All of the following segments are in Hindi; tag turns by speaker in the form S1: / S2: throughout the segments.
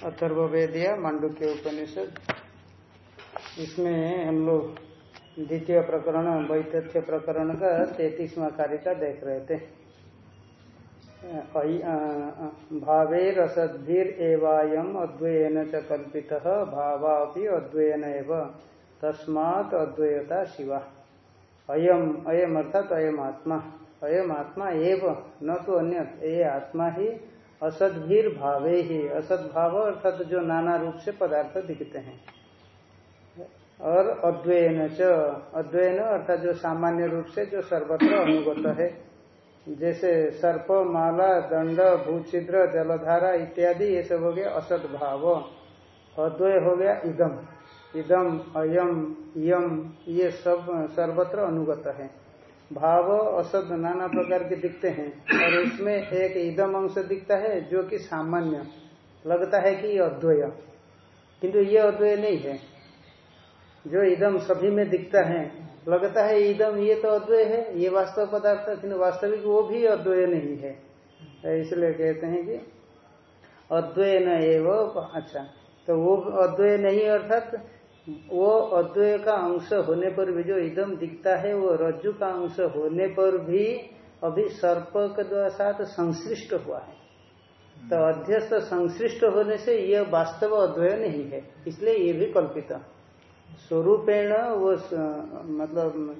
S1: अथर्वेदिया मांडुक्य उपनिषद। इसमें हम लोग द्वितीय प्रकरण वैतथ्य प्रकरण का तैतीसवा कार्य का देख रहे थे। भावे रसद्भिर एवायम अद्वयन च कल्पित भावा अद्वयन एव। तस्मात् अद्वैता शिवा। अयम अयम अर्थात अयम आत्मा। अयम आत्मा एव, न तो अन्य ये आत्मा ही असदभीर भावे ही। असद भाव अर्थात जो नाना रूप से पदार्थ दिखते हैं। और अद्वैन च अद्वैन अर्थात जो सामान्य रूप से जो सर्वत्र अनुगत है। जैसे सर्प, माला, दंड भूचिद्र जलधारा इत्यादि, ये सब हो गया असद भाव अद्वय हो गया इदम। इदम, अयम यम ये सब सर्वत्र अनुगत है। भाव असद नाना प्रकार के दिखते हैं और उसमें एक इदम अंश दिखता है, जो कि सामान्य। लगता है कि अद्वय। किंतु ये अद्वय नहीं है। जो इदम सभी में दिखता है, लगता है इदम ये तो अद्वय है, ये वास्तव पदार्थ किन्तु वास्तविक वो भी अद्वय नहीं है। इसलिए कहते हैं कि अद्वय न एवं अच्छा तो वो अद्वय नहीं, अर्थात वो अद्वय का अंश होने पर भी जो इदम दिखता है वो रज्जु का अंश होने पर भी अभी सर्प के द्वारा साथ संश्लिष्ट हुआ है। तो अध्यस्त संश्लिष्ट होने से यह वास्तव अद्वय नहीं है इसलिए ये भी कल्पित। स्वरूपेण वो मतलब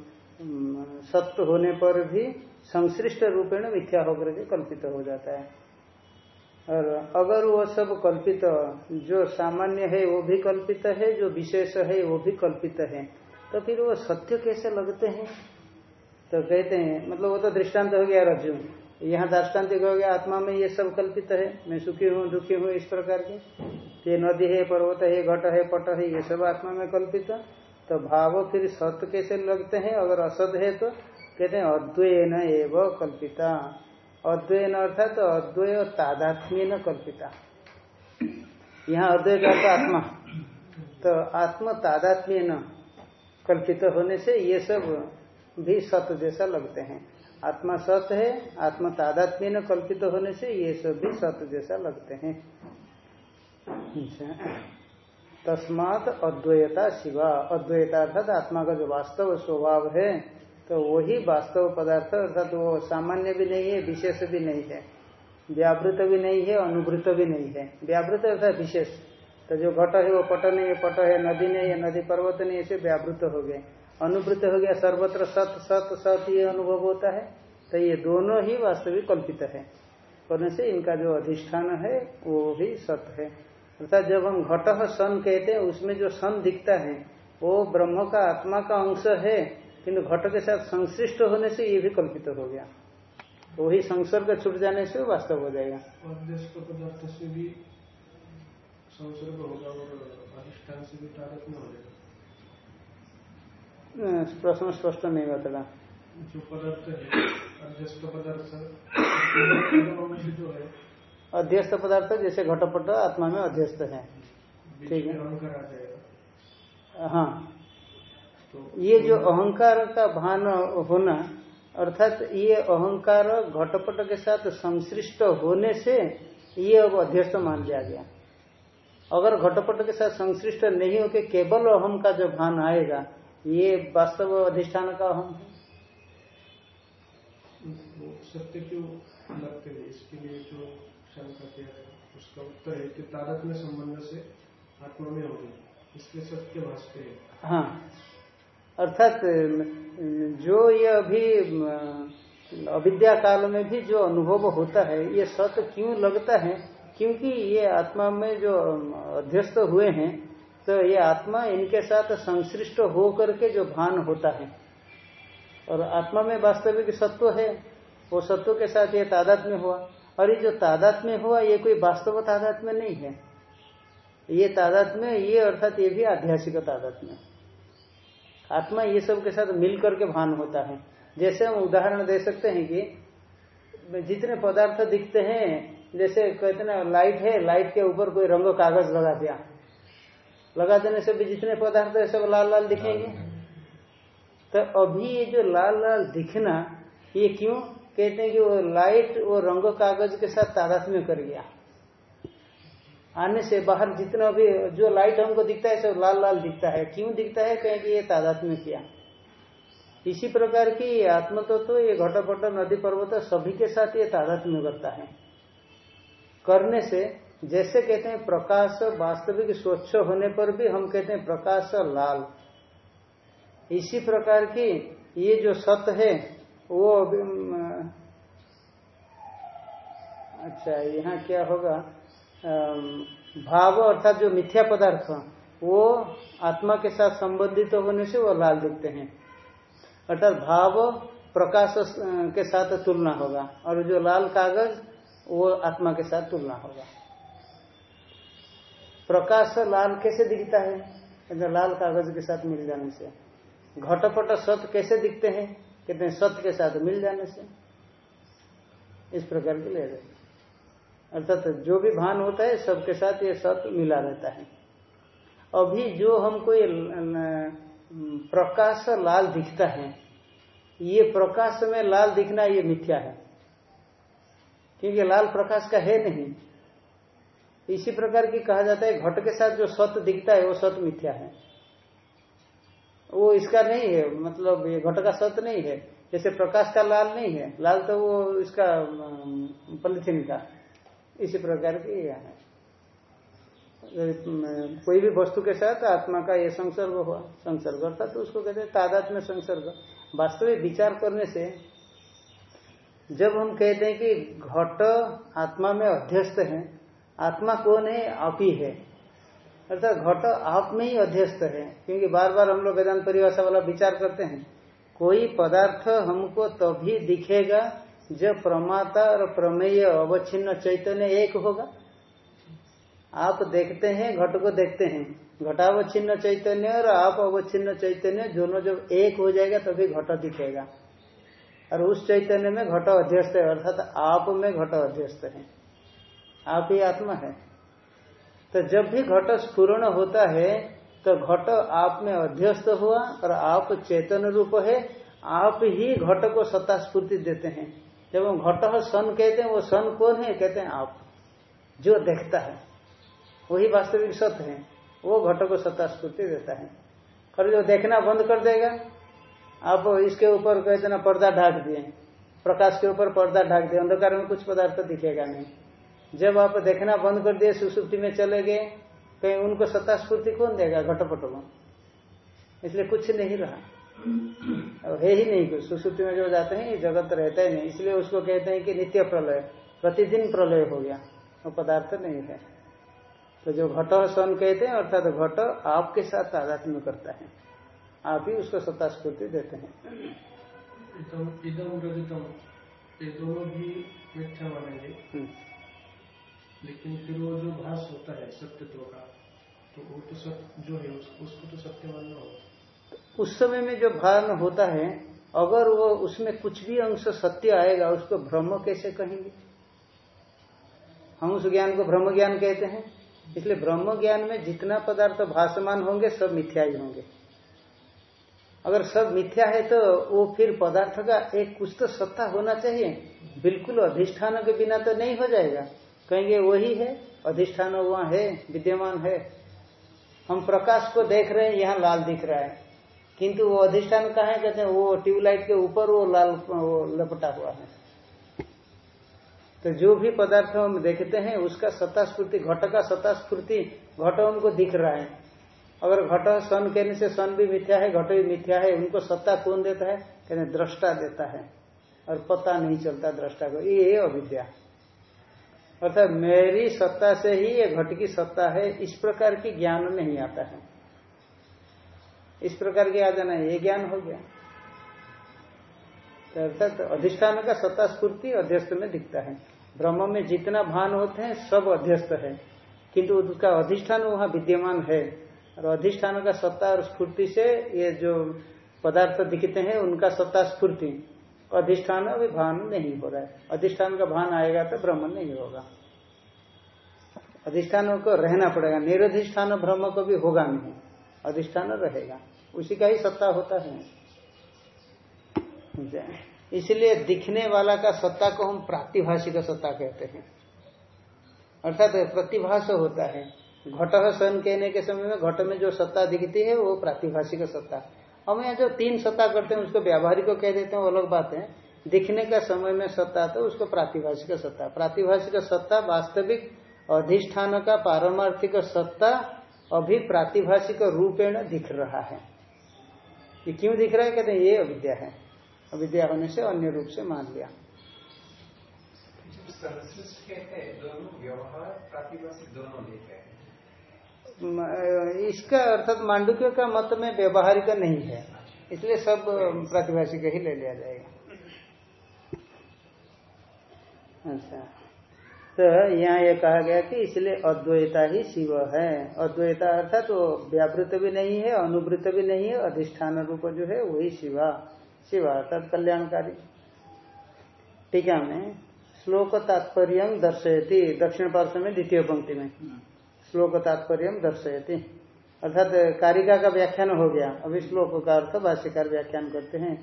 S1: सत्य होने पर भी संश्लिष्ट रूपेण मिथ्या होकर के कल्पित हो जाता है। और अगर वो सब कल्पित, जो सामान्य है, वो भी कल्पित है, जो विशेष है, वो भी कल्पित है तो फिर वो सत्य कैसे लगते हैं? तो कहते हैं मतलब वो तो दृष्टांत हो गया रज्जु यहाँ दृष्टांत हो गया, आत्मा में ये सब कल्पित है। मैं सुखी हूँ, दुखी हूँ, इस प्रकार के। ये नदी है, पर्वत है, घट है, पट है, ये सब आत्मा में कल्पित। तो भाव फिर सत्य कैसे लगते हैं? अगर असत है तो कहते हैं अद्वय न एवं कल्पिता। अद्वैन अर्थात तो अद्वय तादात्म्य न कल्पिता। यहाँ अद्वय का तो आत्मा। तो आत्म तादात्म्य न कल्पित होने से ये सब भी सत जैसा लगते हैं। आत्मा सत है, आत्म तादात्म्य न कल्पित होने से ये सब भी सत जैसा लगते हैं। तस्मात अद्वैता शिवा। अद्वैता अर्थात आत्मा का जो वास्तव स्वभाव है तो वही वास्तव पदार्थ अर्थात वो सामान्य भी नहीं है, विशेष भी नहीं है। व्यावृत भी नहीं है अनुभृत भी नहीं है। व्यावृत अर्थात विशेष। तो जो घट है वो पट नहीं है पट है, नदी नहीं है नदी पर्वत नहीं, ऐसे व्यावृत हो गए। अनुभृत हो गया, सर्वत्र सत सत सत, ये अनुभव होता है। तो ये दोनों ही वास्तविक कल्पित है। करने से इनका जो अधिष्ठान है, वो भी सत है। अर्थात जब हम घट सन कहते हैं, उसमें जो सन दिखता है, वो ब्रह्म का आत्मा का अंश है। किंतु घट के साथ संश्लिष्ट होने से ये भी कल्पित हो गया। वही संसर्ग छूट जाने से वास्तव हो जाएगा।
S2: पदार्थ से भी संसर्ग होगा और अधिष्ठान से भी हो
S1: जाएगा। प्रश्न स्पष्ट नहीं बता
S2: जो पदार्थ जो है।
S1: अध्यस्त पदार्थ जैसे घटपट आत्मा में अध्यस्त है।
S2: ठीक है।
S1: हाँ। ये जो अहंकार का भान होना अर्थात ये अहंकार घटपट के साथ संश्लिष्ट होने से ये अब अध्यस्त मान लिया गया। अगर घटपट के साथ संश्लिष्ट नहीं होकर केवल अहम का जो भान आएगा ये वास्तव अधिष्ठान का अहम है।
S2: सत्य क्यों लगते हैं? इसके लिए जो शंका किया है उसका उत्तर है कि तारक में संबंध से आत्मा में होगी इसलिए सत्य भाषते हैं।
S1: हाँ। अर्थात, जो ये अभी, अविद्या काल में भी जो अनुभव होता है, ये सत क्यों लगता है? क्योंकि ये आत्मा में जो, अध्यस्त हुए हैं तो ये आत्मा इनके साथ संश्लिष्ट हो करके जो भान होता है। और आत्मा में वास्तविक सत्व है, वो सत्व के साथ ये तादाद में हुआ। और ये जो तादाद में हुआ, ये कोई वास्तव तादाद में नहीं है। ये तादाद में ये अर्थात ये भी आध्यासिक तादाद में आत्मा ये सब के साथ मिल करके भान होता है। जैसे हम उदाहरण दे सकते हैं कि जितने पदार्थ दिखते हैं जैसे कहते ना लाइट है लाइट के ऊपर कोई रंग कागज़ लगा दिया। लगा देने से भी जितने पदार्थ है सब लाल लाल दिखेंगे। तो अभी ये जो लाल लाल दिखना ये क्यों? कहते हैं कि वो लाइट वो रंग कागज़ के साथ तादात्म्य कर गया। आने से बाहर जितना भी जो लाइट हमको दिखता है सब लाल लाल दिखता है। क्यों दिखता है? कहें कि ये तादात में किया। इसी प्रकार की आत्म तो, ये घटपट नदी पर्वत सभी के साथ ये तादात में करता है। करने से जैसे कहते हैं प्रकाश वास्तविक स्वच्छ होने पर भी हम कहते हैं प्रकाश लाल। इसी प्रकार की ये जो सत है वो अच्छा यहाँ क्या होगा? भाव अर्थात जो मिथ्या पदार्थ, वो आत्मा के साथ संबंधित होने से वो लाल दिखते हैं। अर्थात भाव प्रकाश के साथ तुलना होगा, और जो लाल कागज़, वो आत्मा के साथ तुलना होगा। प्रकाश लाल कैसे दिखता है? लाल कागज़ के साथ मिल जाने से। घटपट सत कैसे दिखते हैं? कहते हैं सत्य के साथ मिल जाने से। इस प्रकार के ले रहे अर्थात जो भी भान होता है, सबके साथ ये सत्य मिला रहता है। अभी जो हमको ये प्रकाश लाल दिखता है, ये प्रकाश में लाल दिखना ये मिथ्या है। क्योंकि लाल प्रकाश का है नहीं। इसी प्रकार की कहा जाता है, घट के साथ जो सत्य दिखता है, वो सत्य मिथ्या है। वो इसका नहीं है मतलब ये घट का सत्य नहीं है। जैसे प्रकाश का लाल नहीं है, लाल तो वो इसका पलिथिन का इसी प्रकार की यह है। कोई भी वस्तु के साथ आत्मा का ये संसर्ग हुआ, संसर्ग अर्थात तो उसको कहते हैं तादात में संसर्ग। वास्तविक विचार करने से जब हम कहते हैं कि घट आत्मा में अध्यस्त है, आत्मा कौन है? आप ही है। अर्थात घट आप में ही अध्यस्त है, क्योंकि बार बार हम लोग वेदांत परिभाषा वाला विचार करते हैं, कोई पदार्थ हमको तभी दिखेगा जब प्रमाता और प्रमेय अवच्छिन्न चैतन्य एक होगा, आप देखते हैं, घट को देखते हैं। घटावच्छिन्न चैतन्य और आप अवच्छिन्न चैतन्य दोनों जब एक हो जाएगा, तभी घट दिखेगा। और उस चैतन्य में घट अध्यस्त है, अर्थात आप में घट अध्यस्त है। आप ही आत्मा है। तो जब भी घट स्फुरण होता है तो घट आप में अध्यस्त हुआ और आप चेतन रूप है। आप ही घट को सत्ता स्फूर्ति देते हैं। जब हम घट सन कहते हैं, वो सन कौन है? कहते हैं आप। जो देखता है, वही वास्तविक सत्य है। वो घट को सत्ता स्फूर्ति देता है। और जो देखना बंद कर देगा, आप इसके ऊपर कहते ना पर्दा ढाक दिए। प्रकाश के ऊपर पर्दा ढाक दिए। अंधकार में कुछ पदार्थ दिखेगा नहीं। जब आप देखना बंद कर दिए, सुसुप्ति में चले गए, कहीं उनको सत्ता स्फूर्ति कौन देगा? घटपट को। इसलिए कुछ नहीं रहा। और है ही नहीं कुछ सुसुप्ति में जो जाते हैं ये जगत रहता ही नहीं। इसलिए उसको कहते हैं कि नित्य प्रलय प्रतिदिन प्रलय हो गया। वो पदार्थ नहीं है। तो जो घट सन कहते हैं अर्थात तो घट आपके साथ तादात्म्य करता है। आप ही उसको सत्ता स्फूर्ति देते हैं।
S2: इदम रजतम दोनों भी मिथ्या मानेंगे। हम्म। लेकिन फिर वो जो भाष होता है सत्यत्व का तो वो तो सत्य जो है उसको तो सत्य मानना होगा।
S1: उस समय में जो भान होता है, अगर वो उसमें कुछ भी अंश सत्य आएगा, उसको ब्रह्म कैसे कहेंगे? हम उस ज्ञान को ब्रह्म ज्ञान कहते हैं। इसलिए ब्रह्म ज्ञान में जितना पदार्थ भाषमान होंगे, सब मिथ्या ही होंगे। अगर सब मिथ्या है तो वो फिर पदार्थ का एक कुछ तो सत्ता होना चाहिए। बिल्कुल अधिष्ठान के बिना तो नहीं हो जाएगा। कहेंगे, वही है, अधिष्ठान वहाँ है, विद्यमान है। हम प्रकाश को देख रहे हैं, यहाँ लाल दिख रहा है। किंतु वो अधिष्ठान कहा है? कहते हैं वो ट्यूबलाइट के ऊपर वो लाल, वो लपटा हुआ है। तो जो भी पदार्थ हम देखते हैं, उसका सत्ता स्फूर्ति घट का सत्ता स्फूर्ति घट उनको दिख रहा है। अगर घट सन कहने से सन भी मिथ्या है, घट भी मिथ्या है, उनको सत्ता कौन देता है? कहते दृष्टा देता है। और पता नहीं चलता दृष्टा को। ये अविद्या। अर्थात मेरी सत्ता से ही ये घट की सत्ता है, इस प्रकार की ज्ञान नहीं आता है। इस प्रकार की आ जाना, ये ज्ञान हो गया। तो अर्थात अधिष्ठान का सत्ता स्फूर्ति अध्यस्त में दिखता है। ब्रह्म में जितना भान होते हैं, सब अध्यस्त है। किंतु उसका अधिष्ठान वहाँ विद्यमान है। और अधिष्ठान का सत्ता और स्फूर्ति से ये जो पदार्थ दिखते हैं, उनका सत्ता स्फूर्ति अधिष्ठान अभी भान नहीं हो रहा है। अधिष्ठान का भान आएगा तो ब्रह्म नहीं होगा। अधिष्ठान को रहना पड़ेगा। निरधिष्ठान ब्रह्म को भी होगा नहीं। अधिष्ठान रहेगा। उसी का ही सत्ता होता है। इसलिए दिखने वाला का सत्ता को हम प्रातिभाषिक सत्ता कहते हैं। अर्थात तो प्रतिभाष होता है। घट सन कहने के समय में घट में जो सत्ता दिखती है, वो प्रातिभाषिक सत्ता। हम यहाँ जो तीन सत्ता करते हैं, उसको व्यावहारिक को कह देते हैं, वो अलग बात है। दिखने का समय में सत्ता तो उसको प्रातिभाषिक सत्ता। प्रातिभाषिक सत्ता वास्तविक अधिष्ठान का पारमार्थिक सत्ता अभी प्रातिभाषिक रूपेण दिख रहा है। ये क्यों दिख रहा है? कहते हैं ये अविद्या है। अविद्या होने से अन्य रूप से मान लिया। इसका अर्थात मांडुक्य का मत में व्यवहारिक नहीं है। इसलिए सब प्रतिभाषी का ही ले लिया जाएगा। अच्छा। तो यहाँ ये कहा गया कि इसलिए अद्वैता ही शिव है। अद्वैता अर्थात तो व्यावृत भी नहीं है अनुवृत भी नहीं है अधिष्ठान रूप जो है वही शिवा। शिवा अर्थात कल्याणकारी। ठीक है में श्लोक तात्पर्य दर्शयती। दक्षिण पार्श्व में द्वितीय पंक्ति में। श्लोक तात्पर्य दर्शयती। अर्थात कारिका का व्याख्यान हो गया। अभी श्लोक का अर्थ भाष्यकार व्याख्यान करते हैं।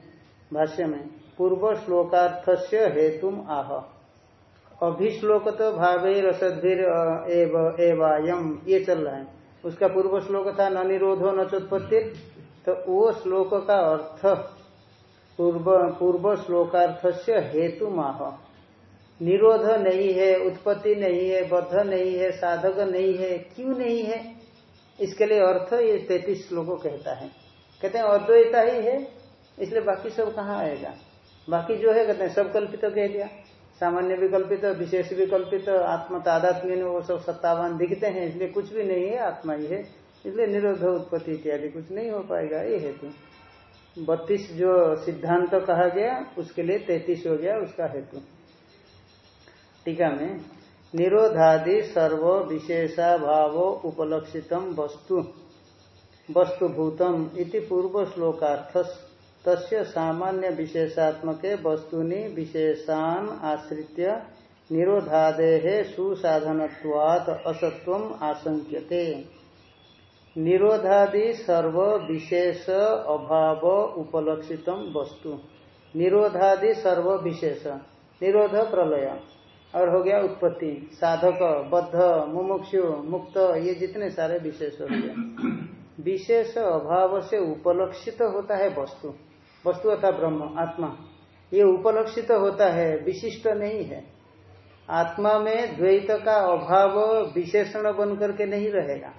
S1: भाष्य में पूर्व श्लोकार्थ से हेतुम आह। अभिश्लोक तो भावे रसद्भिर एवायम। ये चल रहा है। उसका पूर्व श्लोक था, न निरोधो, न चोत्पत्ति। तो वो श्लोक का अर्थ पूर्व पूर्व श्लोकार्थ से हेतु माह। निरोध नहीं है, उत्पत्ति नहीं है, बद्ध नहीं है, साधक नहीं है, क्यों नहीं है? इसके लिए अर्थ ये तैतीस श्लोको कहता है। कहते हैं, अद्वैता ही है, इसलिए बाकी सब कहाँ आएगा? बाकी जो है, कहते हैं, सब कल्पित तो कह दिया। सामान्य विकल्पित, विशेष विकल्पित आत्म तादात्म्य वो सब सत्तावान दिखते हैं, इसलिए कुछ भी नहीं है, आत्मा ही है। इसलिए निरोध उत्पत्ति इत्यादि कुछ नहीं हो पाएगा, ये हेतु। बत्तीस जो सिद्धांत तो कहा गया, उसके लिए तैतीस हो गया, उसका हेतु। टीका में, निरोधादि सर्व विशेषा भाव उपलक्षितम वस्तु, वस्तुभूतम इति पूर्व श्लोकार्थ तस्य सामान्य विशेषात्मक वस्तुनि विशेषान आश्रित्य निरोधादे सुसाधनत्वात् असत्व आशंक्यते निरोधादि सर्व विशेष अभाव उपलक्षित वस्तु। निरोधादि सर्व विशेष। निरोध प्रलय। और हो गया उत्पत्ति। साधक, बद्ध, मुमुक्षु, मुक्त, ये जितने सारे विशेष हो गए। विशेष अभाव से उपलक्षित होता है वस्तु। वस्तु अथा ब्रह्म, आत्मा। ये उपलक्षित होता है, विशिष्ट नहीं है। आत्मा में द्वैत का अभाव विशेषण बन करके नहीं रहेगा।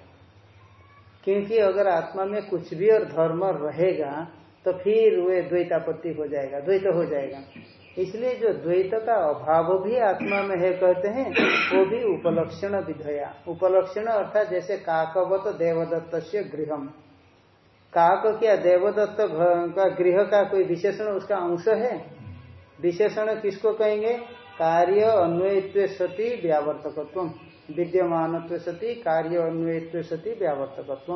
S1: क्योंकि अगर आत्मा में कुछ भी और धर्म रहेगा तो फिर वे द्वैतापत्ति हो जाएगा, द्वैत हो जाएगा। इसलिए जो द्वैत का अभाव भी आत्मा में है, कहते हैं, वो भी उपलक्षण विधया। उपलक्षण अर्थात जैसे काकवत देवदत्त गृहम। काक क्या देवदत्त का गृह का कोई विशेषण उसका अंश है? विशेषण किसको कहेंगे? कार्य अन्वयत्व सती व्यावर्तकत्व विद्यमान सती, कार्य अन्वयत्व सती व्यावर्तकत्व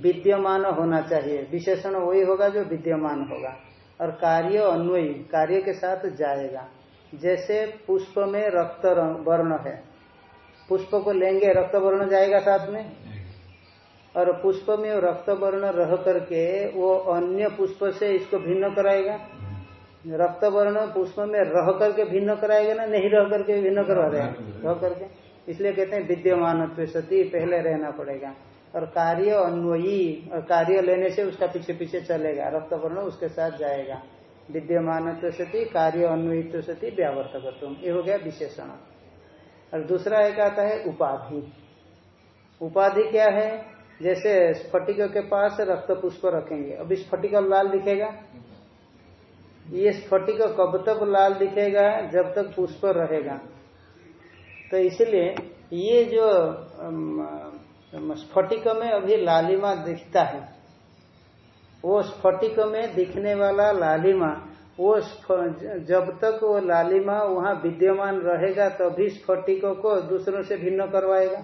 S1: विद्यमान होना चाहिए। विशेषण वही होगा जो विद्यमान होगा। और कार्य अन्वयी, कार्य के साथ जाएगा। जैसे पुष्प में रक्त वर्ण है। पुष्प को लेंगे, रक्त वर्ण जाएगा साथ में? और पुष्प में रक्त वर्ण रह करके वो अन्य पुष्प से इसको भिन्न कराएगा। रक्त वर्ण पुष्प में रह करके भिन्न कराएगा ना? नहीं रह करके भिन्न करवा देगा रह करके। इसलिए कहते हैं विद्यमान सती पहले रहना पड़ेगा। और कार्य अन्वयी और कार्य लेने से उसका पीछे पीछे चलेगा। रक्त वर्ण उसके साथ जाएगा। विद्यमान सती कार्य अन्वयित सती व्यावर्तक ये हो गया विशेषण। और दूसरा एक आता है उपाधि। उपाधि क्या है? जैसे स्फटिक के पास रक्त पुष्प रखेंगे। अभी स्फटिक लाल दिखेगा? ये स्फटिक कब तक लाल दिखेगा? जब तक पुष्प रहेगा। तो इसलिए ये जो स्फटिक में अभी लालिमा दिखता है, वो स्फटिक में दिखने वाला लालिमा, वो जब तक वो लालिमा वहाँ विद्यमान रहेगा, तभी तो स्फटिकों को दूसरों से भिन्न करवाएगा।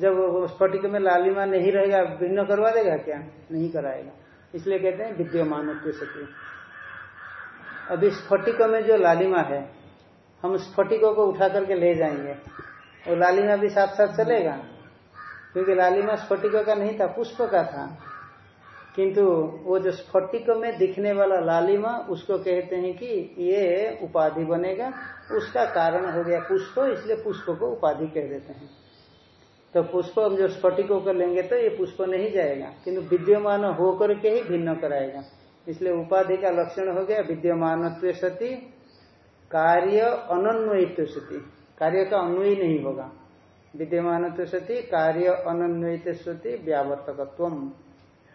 S1: जब स्फटिक में लालिमा नहीं रहेगा, भिन्न करवा देगा क्या? नहीं कराएगा। इसलिए कहते हैं विद्यमान सत्य। अभी स्फटिक में जो लालिमा है, हम स्फटिकों को उठा करके ले जाएँगे। और लालिमा भी साथ साथ चलेगा। क्योंकि लालिमा स्फटिक का नहीं था, पुष्प का था। किंतु वो जो स्फटिक में दिखने वाला लालिमा, उसको कहते हैं कि ये उपाधि बनेगा। उसका कारण हो गया पुष्प, इसलिए पुष्प को उपाधि कह देते हैं। तो पुष्प हम जो स्फटिक होकर लेंगे तो ये पुष्प नहीं जाएगा, किंतु विद्यमान होकर के ही भिन्न कराएगा। इसलिए उपाधि का लक्षण हो गया विद्यमान सती, कार्य अनन्वयित सती। कार्य का अन्वयी नहीं होगा। विद्यमान सती, कार्य अनन्वयित सती व्यावर्तकत्व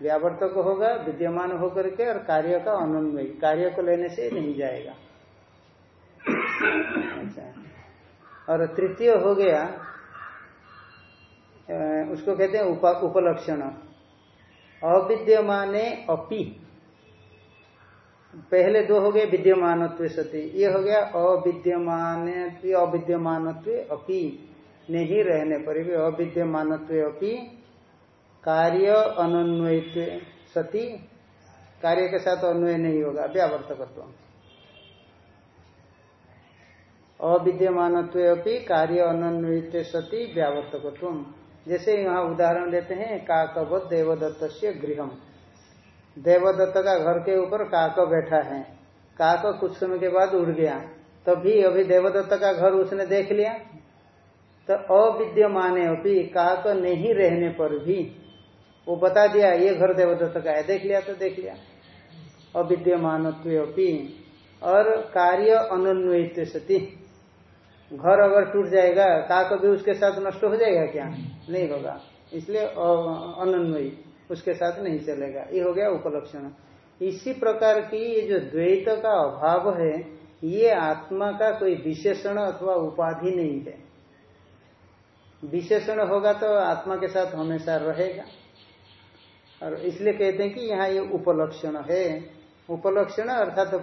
S1: व्यावर्तक होगा, विद्यमान होकर के और कार्य का अनन्वयी। कार्य को लेने से नहीं जाएगा। अच्छा। और तृतीय हो गया उसको कहते हैं उपलक्षण। अविद्यमाने अपि। पहले दो हो गए विद्यमान सती। ये हो गया अविद्यमान अविद्यमान अपि। नहीं रहने पर भी अविद्यमान अपि। कार्य अनन्वयित सती। कार्य के साथ अन्वय नहीं होगा। व्यावर्तकत्व अविद्यमान अपि, कार्य अनन्वित सती व्यावर्तकत्व जैसे यहाँ उदाहरण लेते हैं, काकवत देवदत्त से गृहम। देवदत्त का घर के ऊपर काक बैठा है। काक कुछ समय के बाद उड़ गया। तभी अभी देवदत्त का घर उसने देख लिया। तो अविद्यमान अभी काक नहीं रहने पर भी वो बता दिया, ये घर देवदत्त का है। देख लिया तो देख लिया। अविद्यमान और कार्य अनन्वित सती। घर अगर टूट जाएगा काक भी उसके साथ नष्ट हो जाएगा क्या? नहीं होगा। इसलिए अनन्वयी, उसके साथ नहीं चलेगा। ये हो गया उपलक्षण। इसी प्रकार की ये जो द्वैत का अभाव है, ये आत्मा का कोई विशेषण अथवा उपाधि नहीं है। विशेषण होगा तो आत्मा के साथ हमेशा रहेगा। और इसलिए कहते हैं कि यहाँ ये उपलक्षण है। उपलक्षण अर्थात तो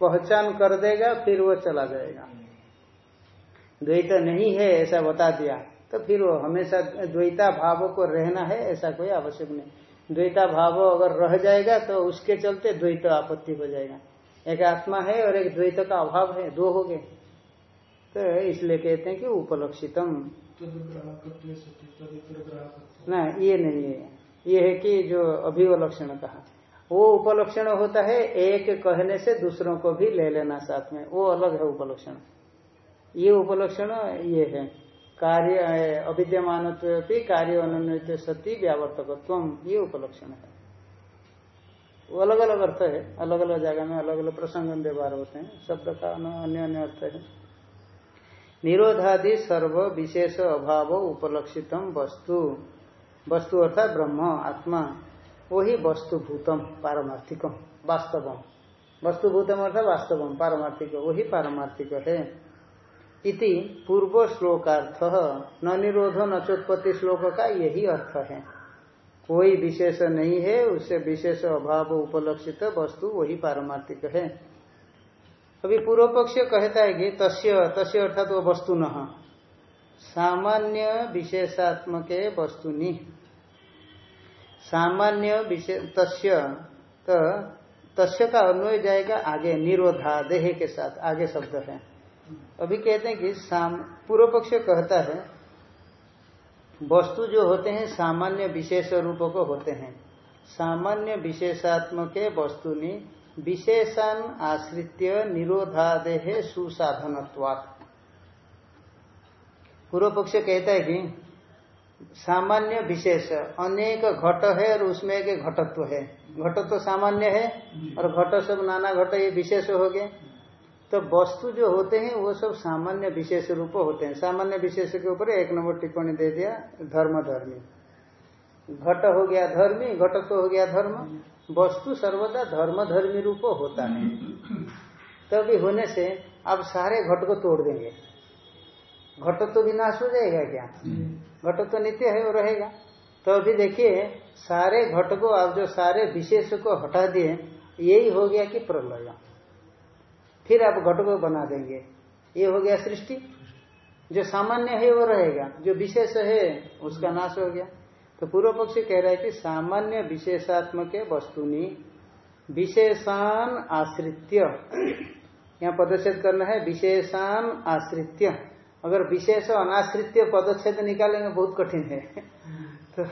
S1: पहचान कर देगा, फिर वो चला जाएगा। द्वैत नहीं है, ऐसा बता दिया। तो फिर वो हमेशा द्वैता भाव को रहना है, ऐसा कोई आवश्यक नहीं। द्वैता भाव अगर रह जाएगा तो उसके चलते द्वैत आपत्ति हो जाएगा। एक आत्मा है और एक द्वैत का अभाव है, दो हो गए। तो इसलिए कहते हैं कि उपलक्षितम। ना, ये नहीं है। ये है कि जो अभिवलक्षण कहा। वो उपलक्षण होता है, एक कहने से दूसरों को भी ले लेना साथ में। वो अलग है उपलक्षण। ये उपलक्षण ये है। कार्य अविद्यमान कार्य अन्वित सती व्यावर्तकत्व, ये उपलक्षण है। वो अलग अलग अर्थ है। अलग अलग जगह में अलग अलग प्रसंग व्यवहार होते हैं। शब्द का अन्य अन्य अर्थ है। निरोधादि सर्व विशेष अभाव उपलक्षितम वस्तु। वस्तु अर्थात ब्रह्म, आत्मा। वही वस्तुभूतम, पारमार्थिकम, वास्तवम। वस्तुभूतम अर्थात वास्तवम, पारमार्थिक। वही पारमार्थिक है। इति पूर्व श्लोकार्थ न निरोध न चोत्पत्ति श्लोक का यही अर्थ है। कोई विशेष नहीं है, उससे विशेष अभाव उपलक्षित वस्तु वही पारमार्थिक है। अभी पूर्व पक्ष कहता है कि तस्य तस्य अर्थात वो वस्तु न सामान्य विशेषात्मक वस्तुनि। सामान्य तस्य तो तस्य का अन्वय जाएगा आगे निरोधा देह के साथ, आगे शब्द है। अभी कहते हैं कि पूर्व पक्ष कहता है, वस्तु जो होते हैं सामान्य विशेष रूप को होते हैं। सामान्य विशेषात्मक विशेषण आश्रित्य निरोधादेह सुसाधनत्वात्। पूर्व पक्ष कहता है कि सामान्य विशेष, अनेक घट है और उसमें एक घटत्व है। घटत्व तो सामान्य है और घट सब नाना घट ये विशेष हो गए। तो वस्तु जो होते हैं, वो सब सामान्य विशेष रूप होते हैं। सामान्य विशेष के ऊपर एक नंबर टिप्पणी दे दिया धर्म धर्मी घट हो गया धर्मी घट तो हो गया धर्म। वस्तु सर्वदा धर्म धर्मी रूप होता है। तभी होने से आप सारे घट को तोड़ देंगे। घटत्व तो भी नाश हो जाएगा क्या? घट तो नित्य है वो रहेगा। तो अभी देखिए, सारे घट को आप जो सारे विशेष को हटा दिए, यही हो गया कि प्रलय। फिर आप घट को बना देंगे। ये हो गया सृष्टि। जो सामान्य है वो रहेगा। जो विशेष है उसका नाश हो गया। तो पूर्व पक्षी कह रहा है कि सामान्य विशेषात्मक वस्तुनि विशेषान आश्रित्य। यहाँ पदच्छेद करना है विशेषान आश्रित्य। अगर विशेष अनाश्रित्य पदच्छेद निकालेंगे बहुत कठिन है। तो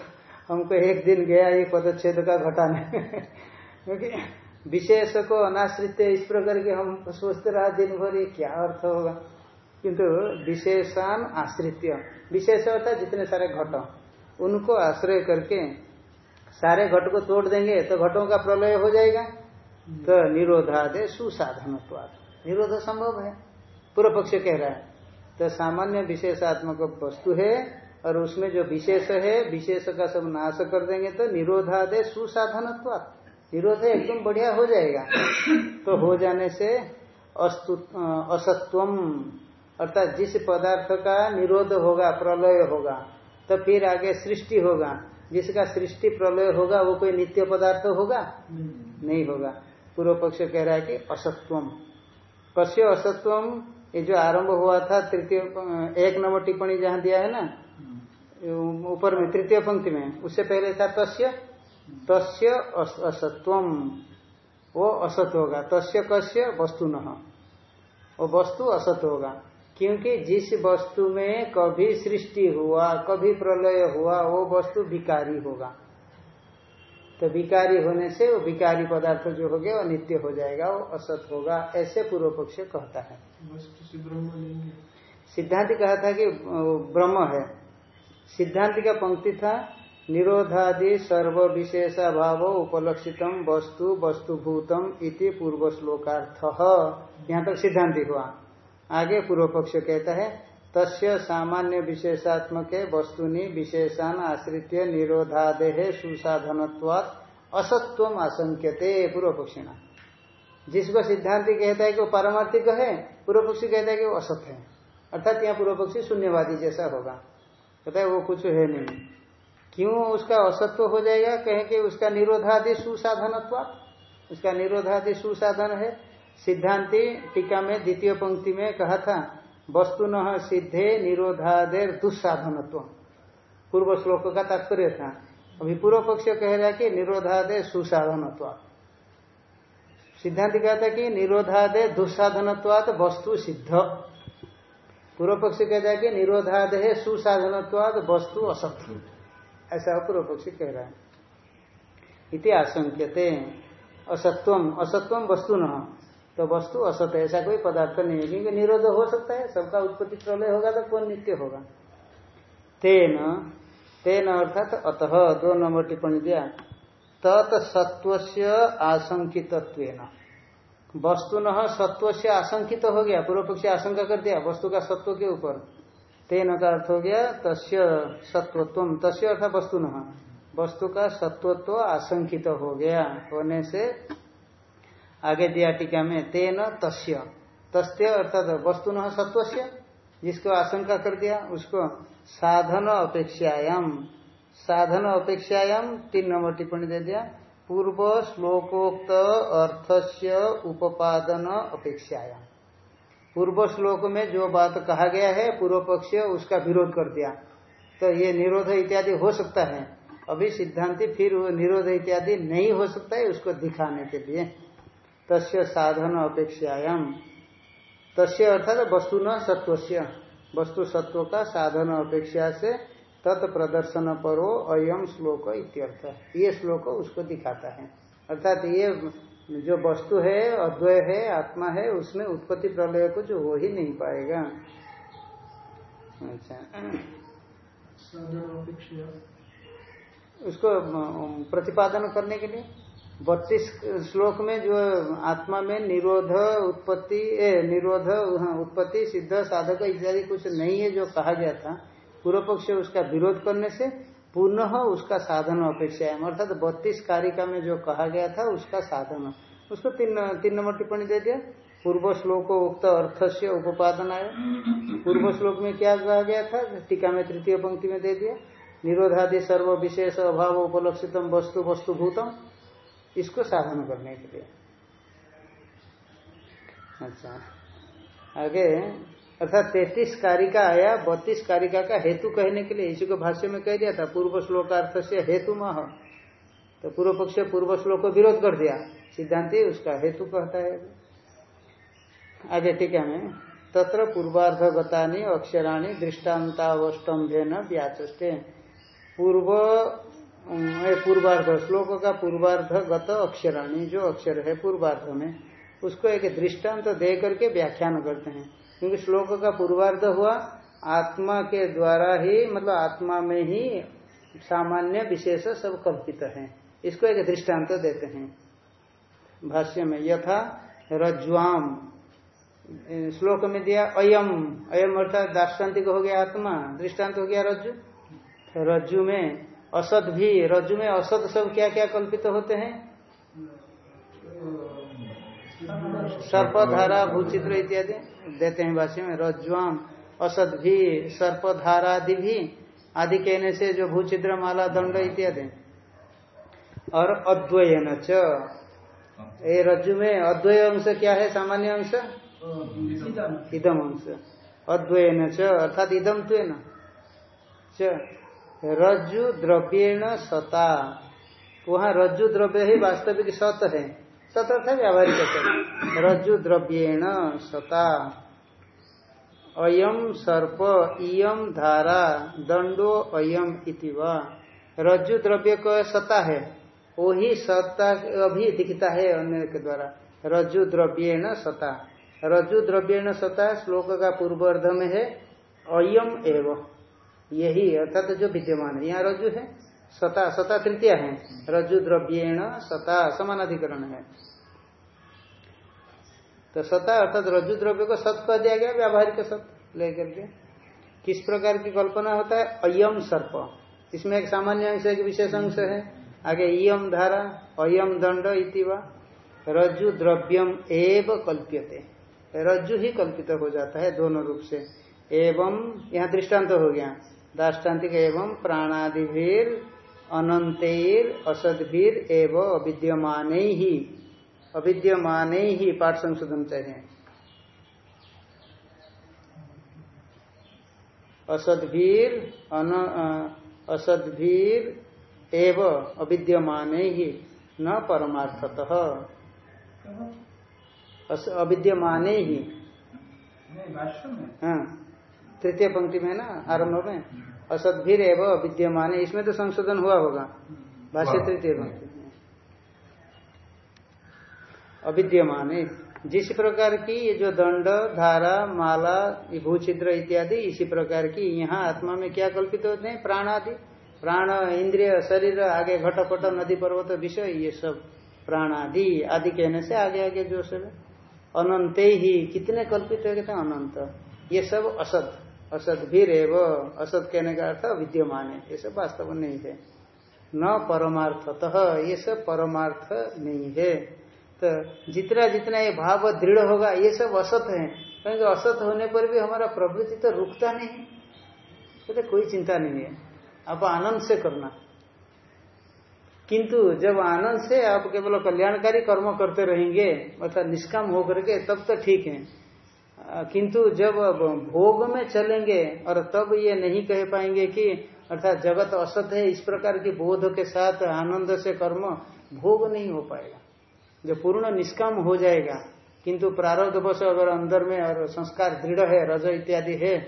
S1: हमको एक दिन गया ये पदच्छेद का घटाने। क्योंकि विशेष को अनाश्रित इस प्रकार के हम सोचते रहा दिन भर ये क्या अर्थ होगा? किंतु विशेषान आश्रित्य, विशेष अर्थात जितने सारे घट। उनको आश्रय करके सारे घट को तोड़ देंगे तो घटों का प्रलय हो जाएगा। तो निरोधादे सुसाधन निरोध संभव है। पूर्व पक्ष कह रहा है तो सामान्य विशेषात्मक वस्तु है, और उसमें जो विशेष है, विशेष का सब नाश कर देंगे तो निरोधादे सुसाधन निरोध एकदम बढ़िया हो जाएगा। तो हो जाने से असत्वम अर्थात जिस पदार्थ का निरोध होगा प्रलय होगा तो फिर आगे सृष्टि होगा। जिसका सृष्टि प्रलय होगा वो कोई नित्य पदार्थ होगा? नहीं। होगा। पूर्व पक्ष कह रहा है कि असत्वम। कश्य असत्वम? ये जो आरंभ हुआ था तृतीय एक नंबर टिप्पणी जहाँ दिया है ना ऊपर में तृतीय पंक्ति में उससे पहले था तस्य तस्य असत्वम वो असत होगा। तस्य कस्य? वस्तु न वो वस्तु असत होगा। क्योंकि जिस वस्तु में कभी सृष्टि हुआ कभी प्रलय हुआ वो वस्तु विकारी होगा। तो विकारी होने से वो विकारी पदार्थ जो हो गया वो नित्य हो जाएगा वो असत होगा ऐसे पूर्व पक्ष कहता है। सिद्धांत कहा था कि ब्रह्म है। सिद्धांत का पंक्ति था निरोधादि सर्व विशेषा भाव उपलक्षितम वस्तु वस्तुभूतम इति पूर्व श्लोकार्थ यहाँ तक सिद्धांति हुआ। आगे पूर्व पक्ष कहता है, तस्य सामान्य विशेषात्मक वस्तुनि विशेषान आश्रित निरोधादे सुसाधन असत्व आशंक्यते पूर्व पक्षिणा जिसको सिद्धांति कहता है कि वो पारमार्थिक है पूर्व पक्षी कहता है कि वो असत है। अर्थात यहाँ पूर्व पक्षी शून्यवादी जैसा होगा। कहता है वो कुछ है नहीं। क्यों उसका असत्व हो जाएगा? कहें कि उसका निरोधादि सुसाधन उसका निरोधादि सुसाधन है। सिद्धांति टीका में, द्वितीय पंक्ति में कहा था वस्तु न सिद्धे निरोधादेर दुस्साधन पूर्व श्लोक का तात्पर्य था। अभी पूर्व पक्ष कह रहा कि निरोधादे सुसाधन सिद्धांत कहता कि निरोधादे दुस्साधन वस्तु सिद्ध। पूर्व पक्ष कहता है कि निरोधाद है सुसाधन वस्तु असत। ऐसा पूर्व पक्ष कह रहा है। इति आशंक्यते। असत्वम असत्वम वस्तु न तो वस्तु असत, ऐसा कोई पदार्थ नहीं है, क्योंकि निरोध हो सकता है, सबका उत्पत्ति प्रलय होगा तो कौन नित्य होगा। तेन तेन अर्थात अतः, दो नंबर टिप्पणी दिया। तत्सत्व से आशंकित वस्तु न सत्व से आशंकित हो गया, पूर्व पक्षी आशंका कर दिया, वस्तु का सत्व के ऊपर। तेन का अर्थ हो गया तस्य सत्वत्व तस्य अर्थात वस्तु न वस्तु का सत्वत्व आशंकित हो गया होने से आगे दिया टीका में तेन तस्य। तस्य अर्थात वस्तु न सत्वस्य जिसको आशंका कर दिया, उसको साधन अपेक्षायाम। साधन अपेक्षायाम तीन नंबर टिप्पणी दे दिया। पूर्व श्लोकोक्त अर्थस्य उपादन अपेक्षायाम। पूर्व श्लोक में जो बात कहा गया है, पूर्व पक्ष, उसका विरोध कर दिया। तो ये निरोध इत्यादि हो सकता है। अभी सिद्धांति फिर निरोध इत्यादि नहीं हो सकता है उसको दिखाने के लिए। तस्य साधन अपेक्षायाम। तस्य अर्थात वस्तु न सत्व वस्तु सत्व का साधन अपेक्षा से तत्प्रदर्शन परो अयम श्लोक इत्यर्थ। ये श्लोक उसको दिखाता है। अर्थात ये जो वस्तु है, अद्वय है, आत्मा है, उसमें उत्पत्ति प्रलय कुछ हो ही नहीं पाएगा। अच्छा। उसको प्रतिपादन करने के लिए? बत्तीस श्लोक में जो आत्मा में निरोध, उत्पत्ति निरोध उत्पत्ति, सिद्ध, साधक इत्यादि कुछ नहीं है जो कहा गया था पूर्व पक्ष उसका विरोध करने से पुनः उसका साधन अपेक्षा है। अर्थात बत्तीस कारिका में जो कहा गया था, उसका साधन उसको तीन तीन नंबर टिप्पणी दे दिया। पूर्व श्लोक उक्त अर्थ से उपादन आया पूर्व श्लोक में क्या कहा गया था? टीका में तृतीय पंक्ति में दे दिया। निरोधादि सर्व विशेष अभाव उपलक्षितम वस्तु वस्तुभूतम इसको साधन करने के लिए। अच्छा। आगे अर्थात तैतीस कारिका आया, बत्तीस कारिका का हेतु कहने के लिए इसी को भाष्य में कह दिया था, पूर्व श्लोकार्थ से हेतु मह। तो पूर्व पक्ष, पूर्व श्लोक को विरोध कर दिया। सिद्धांति उसका हेतु कहता है। आगे टीका में तत्र पूर्वार्धगतानी अक्षराणी न व्याचे पूर्व पूर्वार्ध, श्लोक का पूर्वार्ध गत अक्षराणी, जो अक्षर है पूर्वार्ध में, उसको एक दृष्टांत दे करके व्याख्यान करते हैं। क्योंकि श्लोक का पूर्वार्ध हुआ, आत्मा के द्वारा ही मतलब आत्मा में ही सामान्य विशेष सब कल्पित है। इसको एक दृष्टांत तो देते हैं। भाष्य में, यथा रज्वाम श्लोक में दिया अयम। अयम अर्थात दार्शांतिक हो गया आत्मा। दृष्टांत हो गया रज्जु। रज्जु में असद भी, रज्जु में असद सब क्या क्या कल्पित होते हैं? सर्पधारा, भूचित्र इत्यादि देते हैं भाष्य में। रज्वाम असद भी, सर्पधारादि भी, आदि कहने से जो भूचित्र, माला, दंड इत्यादि। और अद्वयन च। ये रज्जु में अद्वय अंश क्या है? सामान्य अंश? इदम अंश। अद्वयन च, अर्थात इदम त्वेन च। रज्जु द्रव्येण सता। वहाँ रज्जु द्रव्य ही वास्तविक सत है। अर्थात व्यावहारिक रज्जु द्रव्येण सता। अयम सर्प इयम धारा, दंडो अयम इतिवा रज्जु द्रव्य को सता है। वही सत्ता अभी दिखता है अन्य के द्वारा। रज्जु द्रव्येण सता। रज्जु द्रव्येण सता श्लोक का पूर्वार्ध में है। अयम एव। यही अर्थात जो विद्यमान है। यहाँ रज्जु है। सता सता तृतीय है। रज्जु द्रव्येण सता समान अधिकरण है। तो सता अर्थात रज्जु द्रव्य को सत कह दिया गया, व्यावहारिक सत लेकर के। किस प्रकार की कल्पना होता है? अयम सर्प। इसमें एक सामान्य अंश, एक विशेष अंश है। आगे इम धारा, अयम दंड इतिवा रज्जु द्रव्यम एव कल्प्यते। रज्जु ही कल्पित हो जाता है दोनों रूप से। एवं, यहाँ दृष्टांत हो गया। दाष्टान्तिक एवं प्राणादि प्राणादिभीर अनंतेर असदभीर एवं अविद्यमान ही अविद्यमान ही पाठ संशोधन चाहिए असदभीर अन असदभीर एव अविद्यमान ही न परमार्थतः। अविद्यमान। ही हाँ तृतीय पंक्ति में ना आरंभ में? असदभीर एवं विद्यमान। इसमें तो संशोधन हुआ होगा। भाष्य तृतीय अविद्यमान। जिस प्रकार की ये जो दंड धारा माला भूचिद्र इत्यादि इसी प्रकार की यहाँ आत्मा में क्या कल्पित होते हैं? प्राण आदि। प्राण इंद्रिय शरीर आगे घटपट नदी पर्वत विषय ये सब प्राण आदि आदि कहने से आगे आगे जो सब अनंत ही कितने कल्पित है कहते हैं? अनंत। ये सब असत। असत भी रेव, असत कहने का अर्थ विद्यमान है। ये सब वास्तव नहीं है। न परमार्थतः, ये सब परमार्थ नहीं है। तो जितना जितना ये भाव दृढ़ होगा, ये सब असत है। क्योंकि असत होने पर भी हमारा प्रवृत्ति तो रुकता नहीं। तो कोई चिंता नहीं है। आप आनंद से करना। किंतु जब आनंद से आप केवल कल्याणकारी कर्म करते रहेंगे अर्थात निष्काम होकर के, तब तो ठीक है। किंतु जब भोग में चलेंगे और तब ये नहीं कह पाएँगे कि अर्थात जगत असत है, इस प्रकार की बोध के साथ आनंद से कर्म भोग नहीं हो पाएगा। जो पूर्ण निष्काम हो जाएगा, किंतु प्रारब्ध वश अगर अंदर में और संस्कार दृढ़ है, रज इत्यादि है,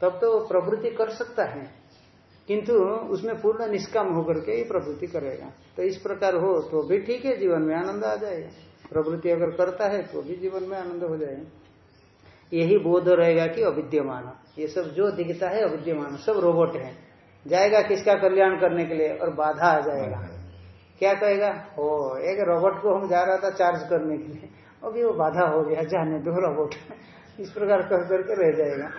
S1: तब तो प्रवृत्ति कर सकता है। किंतु उसमें पूर्ण निष्काम होकर के ही प्रवृत्ति करेगा। तो इस प्रकार हो तो भी ठीक है, जीवन में आनंद आ जाएगा। प्रवृत्ति अगर करता है तो भी जीवन में आनंद हो जाएगा। यही बोध रहेगा कि अविद्यमान ये सब जो दिखता है अविद्यमान सब रोबोट है। जाएगा किसका कल्याण करने के लिए? और बाधा आ जाएगा। क्या कहेगा? ओ, एक रोबोट को हम जा रहा था चार्ज करने के लिए। अभी वो बाधा हो गया, जाने दो रोबोट। इस प्रकार कह करके रह जाएगा।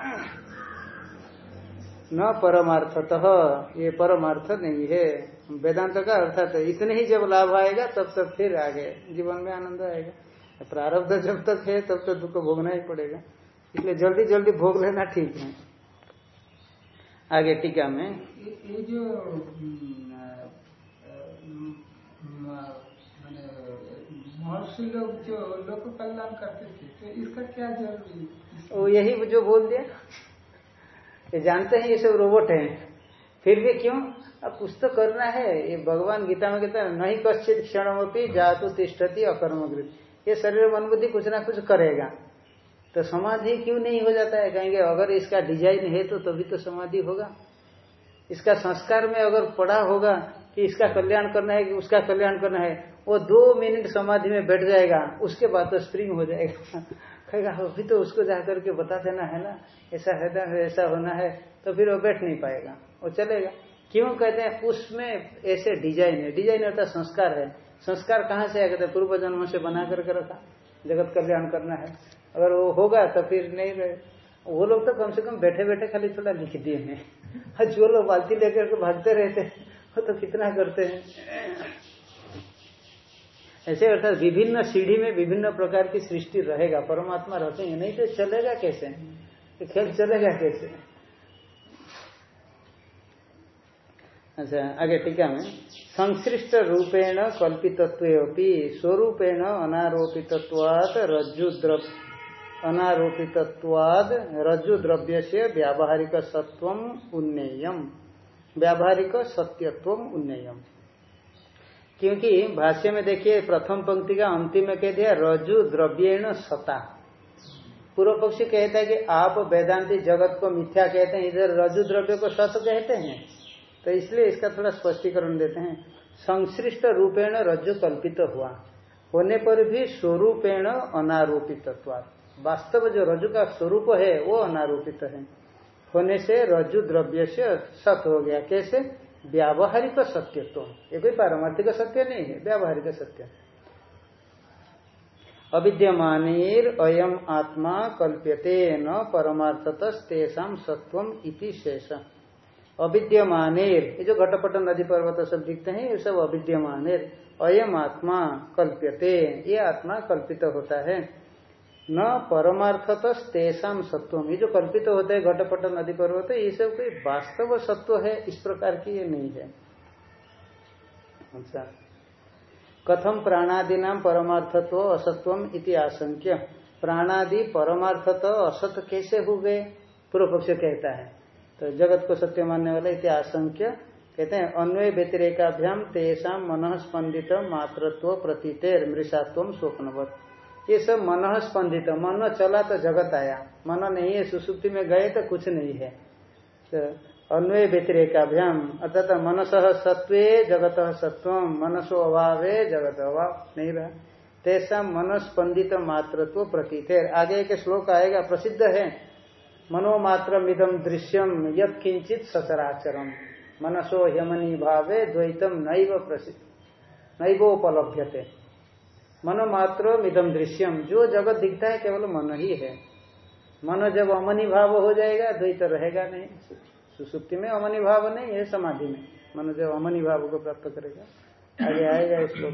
S1: न परमार्थतः। ये परमार्थ नहीं है। वेदांत का अर्थात इतने ही जब लाभ आएगा, तब तक फिर आगे जीवन में आनंद आएगा। प्रारब्ध जब तक है तब तक दुख भोगना ही पड़ेगा। इसलिए जल्दी जल्दी भोग लेना ठीक है। आगे टीका में।
S3: ये जो महर्षि लोग जो लोक कल्याण करते थे तो इसका क्या ज़रूरी
S1: वो यही जो बोल दिया। ये जानते हैं ये सब रोबोट है। फिर भी क्यों? अब कुछ तो करना है। ये भगवान गीता में कहता है नहीं कश्चित क्षण जातु तिष्ठती अकर्मकृत। ये शरीर मन बुद्धि कुछ ना कुछ करेगा। तो समाधि क्यों नहीं हो जाता है? कहेंगे, अगर इसका डिज़ाइन है तो तभी तो समाधि होगा। इसका संस्कार में अगर पड़ा होगा कि इसका कल्याण करना है कि उसका कल्याण करना है, वो दो मिनट समाधि में बैठ जाएगा, उसके बाद तो स्प्रिंग हो जाएगा। कहेगा, अभी तो उसको जाकर के बता देना है ना, ऐसा है ना, ऐसा होना है तो फिर वो बैठ नहीं पाएगा, वो चलेगा। क्यों कहते हैं? उसमें ऐसे डिज़ाइन है। डिज़ाइन होता संस्कार है। संस्कार कहाँ से आया कहते पूर्व जन्म से बना करके रखा। जगत कल्याण करना है। अगर वो होगा तो फिर नहीं रहे। वो लोग तो कम से कम बैठे बैठे खाली थोड़ा लिख दिए हैं। जो लोग बाल्टी लेकर के भागते रहते हैं, वो तो कितना करते हैं। ऐसे अर्थात विभिन्न सीढ़ी में विभिन्न प्रकार की सृष्टि रहेगा। परमात्मा रहते हैं, नहीं तो चलेगा कैसे? खेल चलेगा कैसे? अच्छा आगे टीका में संश्लिष्ट रूपेण कल्पितत्वी स्वरूपेण अनारोपित्वाद रज्जु अनारोपित्वाद रज्जु द्रव्य से व्यावहारिक सत्व उन्नयम। व्यावहारिक सत्यत्व उन्नयम। क्योंकि भाष्य में देखिए, प्रथम पंक्ति का अंतिम में कह दिया रज्जु द्रव्येण सता। पूर्व पक्षी कहता है कि आप वेदांति जगत को मिथ्या कहते हैं, इधर रजु द्रव्य को सत कहते हैं। तो इसलिए इसका थोड़ा स्पष्टीकरण देते हैं। संश्लिष्ट रूपेण रज्जु कल्पित हुआ। होने पर भी स्वरूपेण अनारोपित वास्तव जो रज्जु का स्वरूप है, वो अनारोपित है। होने से रज्जु द्रव्य से सत हो गया। कैसे? व्यावहारिक सत्यत्व। ये कोई पारमार्थिक सत्य नहीं है, व्यावहारिक सत्य। अविद्यमानीर अयम आत्मा कल्प्यते न परमार्थतस्तेषा सत्व इति शेष। अविद्यमानेर। ये जो घटपट नदी पर्वत सब दिखते हैं, ये सब अविद्यमानेर। अयम आत्मा कल्प्यते। ये आत्मा कल्पित होता है। न परमार्थत तेषाम सत्व। ये जो कल्पित होते हैं घटपट नदी पर्वत, ये सब कोई वास्तव सत्व है, इस प्रकार की ये नहीं है। अच्छा। कथम प्राणादि नाम परमार्थत्व असत्वम इति आशंक्य। प्राणादि परमार्थत असत कैसे हो गए? पूर्व पक्ष कहता है। तो जगत को सत्य मानने वाले इति आशंक्य कहते हैं, अन्वय व्यतिरेकाभ्याम तेषा मन स्पंदित मातृत्व प्रतीतेर मृषात्व स्वप्नवत ये सब मन स्पंदित, मन चला तो जगत आया, मन नहीं है, सुसुप्ति में गए तो कुछ नहीं है। तो अन्वय व्यतिरेकाभ्याम अर्थात मनस सत्व जगत सत्व मनसो अभाव जगत अभाव, नहीं रहा। तेसा मन स्पंदित है आगे एक श्लोक आएगा, प्रसिद्ध है मनोमात्र मिदम दृश्यम यद किंचित सचराचरम। मनसो यमनी भावे द्वैतम नैव प्रसिद्ध नैवोपलभ्यते। मन मात्र मिदम दृश्यम जो जगत दिखता है, केवल मन ही है। मन जब अमनी भाव हो जाएगा, द्वैत रहेगा नहीं। सुसुप्ति में अमनी भाव नहीं है, समाधि में। मन जब अमनी भाव को प्राप्त करेगा, आगे आएगा इसको।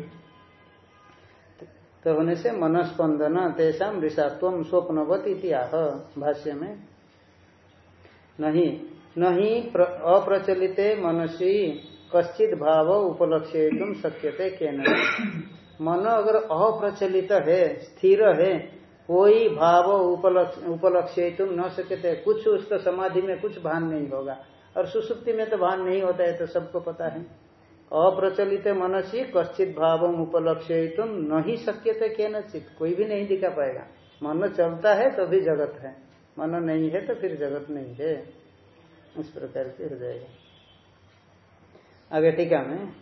S1: तो होने से मनस्पंदन, तेषा ऋषात्व स्वप्नवत इतिहाह भाष्य में। नहीं नहीं अप्रचलित मनसी कश्चित भाव उपलक्ष्य तुम शक्यते के मन अगर अप्रचलित है, स्थिर है, कोई भाव उपलक्ष्य तुम न सकते कुछ उसका समाधि में कुछ भान नहीं होगा। और सुसुप्ति में तो भान नहीं होता है तो सबको पता है। अप्रचलित मनसी कश्चित भाव उपलक्ष्य तुम नहीं सकते के नचित कोई भी नहीं दिखा पाएगा। मन चलता है तो भी जगत है। मन नहीं है तो फिर जगत नहीं है। इस प्रकार से हो। जाएगा आगे टीका में,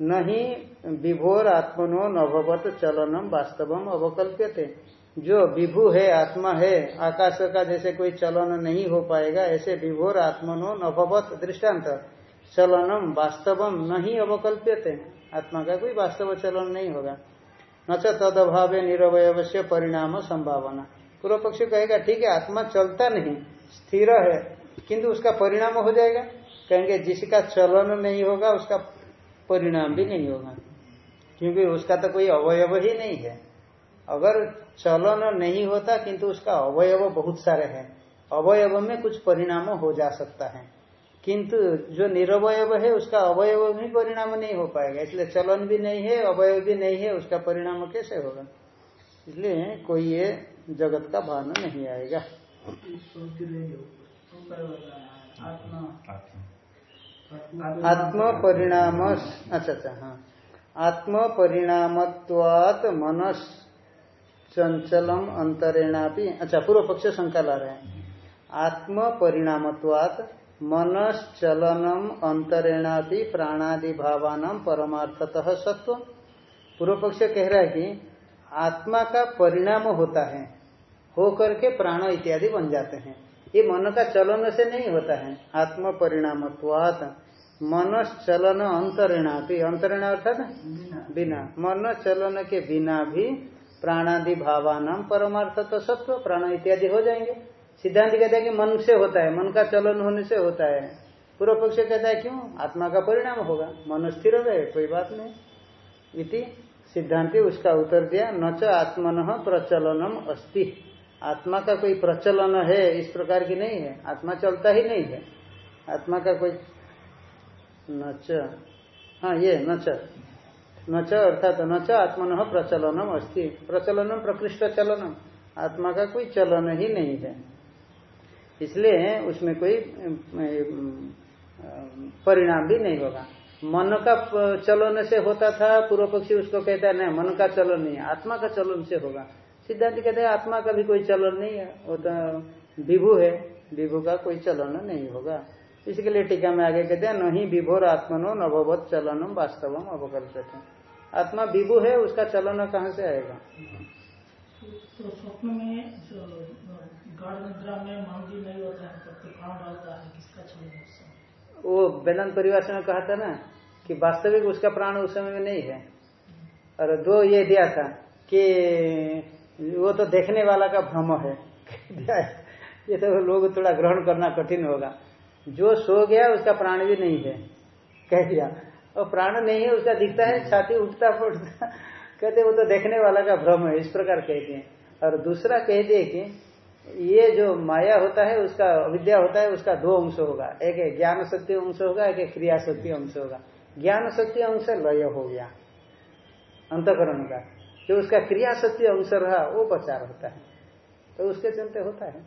S1: नहीं विभोर आत्मनो नभवत चलनम वास्तवम अवकल्प्यते। जो विभू है, आत्मा है, आकाश का जैसे कोई चलन नहीं हो पाएगा, ऐसे विभोर आत्मनो नभवत दृष्टांत। चलनम वास्तवम नहीं अवकल्प्यते। आत्मा का कोई वास्तव चलन नहीं होगा। न तद अभाव निरवय परिणाम संभावना। पूर्व पक्ष कहेगा, ठीक है, आत्मा चलता नहीं, स्थिर है। किंतु उसका परिणाम हो जाएगा। कहेंगे, जिसका चलन नहीं होगा, उसका परिणाम भी नहीं होगा। क्योंकि उसका तो कोई अवयव ही नहीं है। अगर चलन नहीं होता, किंतु उसका अवयव बहुत सारे हैं, अवयव में कुछ परिणाम हो जा सकता है। किंतु जो निरवय है, उसका अवयव भी परिणाम नहीं हो पाएगा। इसलिए चलन भी नहीं है, अवयव भी नहीं है, उसका परिणाम कैसे होगा? इसलिए कोई ये जगत का भान नहीं आएगा। आत्मा परिणाम अच्छा अच्छा हाँ। आत्म परिणामत्वात मनस चंचलम अंतरेणा भी अच्छा पूर्व पक्ष शंका ला रहे हैं। आत्म परिणामत्वात मनश्चलनम अंतरेणापि प्राणादि भावान परमार्थतः सत्व पूर्व पक्ष कह रहा है कि आत्मा का परिणाम होता है। हो करके प्राण इत्यादि बन जाते हैं। ये मन का चलन से नहीं होता है। आत्म परिणाम मन चलन अंतरिणा भी अंतरिणा अर्थात बिना। मन चलन के बिना भी प्राणादि भावान परमार्थ तो सत्व प्राण इत्यादि हो जाएँगे। सिद्धांत कहता है कि मन से होता है। मन का चलन होने से होता है। पूर्व पक्ष कहता है क्यों? आत्मा का परिणाम होगा। मन स्थिर रहे कोई बात नहीं। इति सिद्धांति उसका उत्तर दिया। न च आत्मन प्रचलनम अस्ति। आत्मा का कोई प्रचलन है, इस प्रकार की नहीं है। आत्मा चलता ही नहीं है। आत्मा का कोई नच हाँ ये नच। नच अर्थात नच आत्मन प्रचलनम अस्ति। प्रचलनम प्रकृष्ट चलनम। आत्मा का कोई चलन ही नहीं है। इसलिए उसमें कोई परिणाम भी नहीं होगा। मन का चलन से होता था, पूर्व पक्षी उसको कहता है, नहीं, मन का चलन नहीं आत्मा का चलन से होगा। सिद्धांत कहते हैं आत्मा का भी कोई चलन नहीं है वो तो विभु है विभु का कोई चलन नहीं होगा। इसके लिए टीका में आगे कहते हैं नहीं विभोर आत्मनो नभवत चलनम वास्तवम अवकल्पित आत्मा विभु है उसका चलन कहाँ से आएगा?
S4: तो स्वप्न में निद्रा में मांगी नहीं होता है तो प्राण डालता है किसका चलन
S1: वो वेदांत परिभाषा में कहा था ना कि वास्तविक उसका प्राण उस समय में नहीं है। और दो ये दिया था कि वो तो देखने वाला का भ्रम है। ये तो लोग थोड़ा ग्रहण करना कठिन होगा। जो सो गया, उसका प्राण भी नहीं है। कह दिया। और प्राण नहीं है, उसका दिखता है, छाती उठता फुटता कहते, वो तो देखने वाला का भ्रम है, इस प्रकार कह दिए। और दूसरा कह दिए कि ये जो माया होता है, उसका अविद्या होता है, उसका दो अंश होगा। एक है ज्ञान शक्ति अंश होगा, एक क्रिया शक्ति अंश होगा। ज्ञान शक्ति अंश लय हो गया। अंतकरण का। जो उसका क्रिया शक्ति अंश रहा, वो बचा रहता है। तो उसके चलते होता है।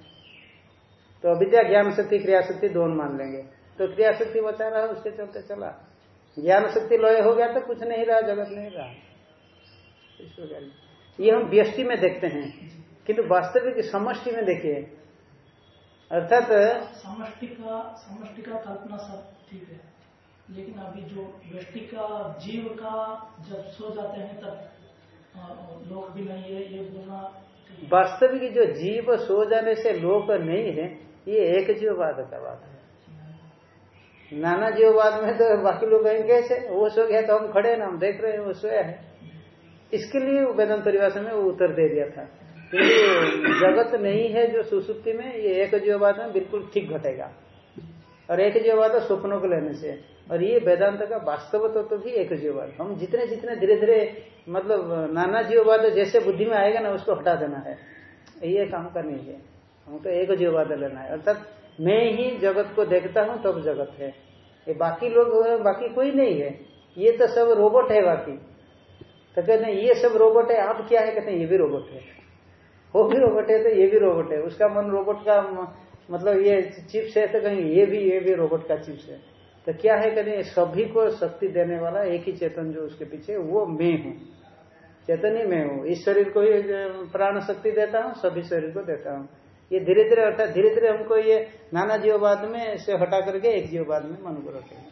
S1: तो अविद्या ज्ञान शक्ति क्रिया शक्ति दोनों मान लेंगे। तो क्रिया शक्ति बचा रहा, उसके चलते चला। ज्ञान शक्ति लय हो गया तो कुछ नहीं रहा, जगत नहीं रहा। ये हम व्यष्टि में देखते हैं। किंतु वास्तविक समष्टि में देखिए। अर्थात
S4: समष्टि का समष्टि का कल्पना सब ठीक है। लेकिन अभी जो व्यक्ति का, जीव का जब सो जाते हैं, तब लोक भी नहीं है, ये बोलना
S1: वास्तविक जो जीव सो जाने से लोक नहीं है, ये एक जीववाद का बात है। नाना जीववाद में तो बाकी लोग कहेंगे, कैसे? वो सो गया तो हम खड़े ना, हम देख रहे हैं, वो सोया है। इसके लिए वेदांत परिभाषा में वो उत्तर दे दिया था क्योंकि जगत नहीं है जो सुसुप्ति में, ये एक जीववाद में बिल्कुल ठीक घटेगा। और एक जीववाद स्वप्नों को लेने से। और ये वेदांत का वास्तव तो, तो भी एक जीववाद। हम जितने जितने धीरे धीरे मतलब नाना जीववाद जैसे बुद्धि में आएगा ना उसको हटा देना है। ये काम करनी है हमको तो एक जीववाद लेना है। अर्थात मैं ही जगत को देखता हूँ तब तो जगत है। ये बाकी लोग बाकी कोई नहीं है। ये तो सब रोबोट है बाकी। तो कहते हैं ये सब रोबोट है आप क्या है? कहते हैं ये भी रोबोट है। वो भी रोबोट है तो ये भी रोबोट है। उसका मन रोबोट का मतलब ये चिप्स है तो कहीं ये भी ये भी रोबोट का चिप्स है। तो क्या है कहीं सभी को शक्ति देने वाला एक ही चेतन जो उसके पीछे, वो मैं हूँ। चेतन ही मैं हूँ। इस शरीर को ही प्राण शक्ति देता हूँ, सभी शरीर को देता हूँ। ये धीरे धीरे अर्थात धीरे धीरे हमको ये नाना जीववाद में से हटा करके एक जीववाद में मन को रखेंगे।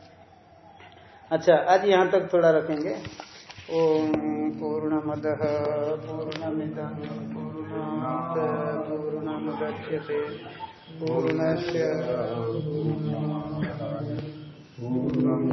S1: अच्छा आज यहाँ तक थोड़ा रखेंगे। ओम पूर्ण मद पूर्ण पूर्ण पूर्णमुदच्यते। पूर्णस्य पूर्णम्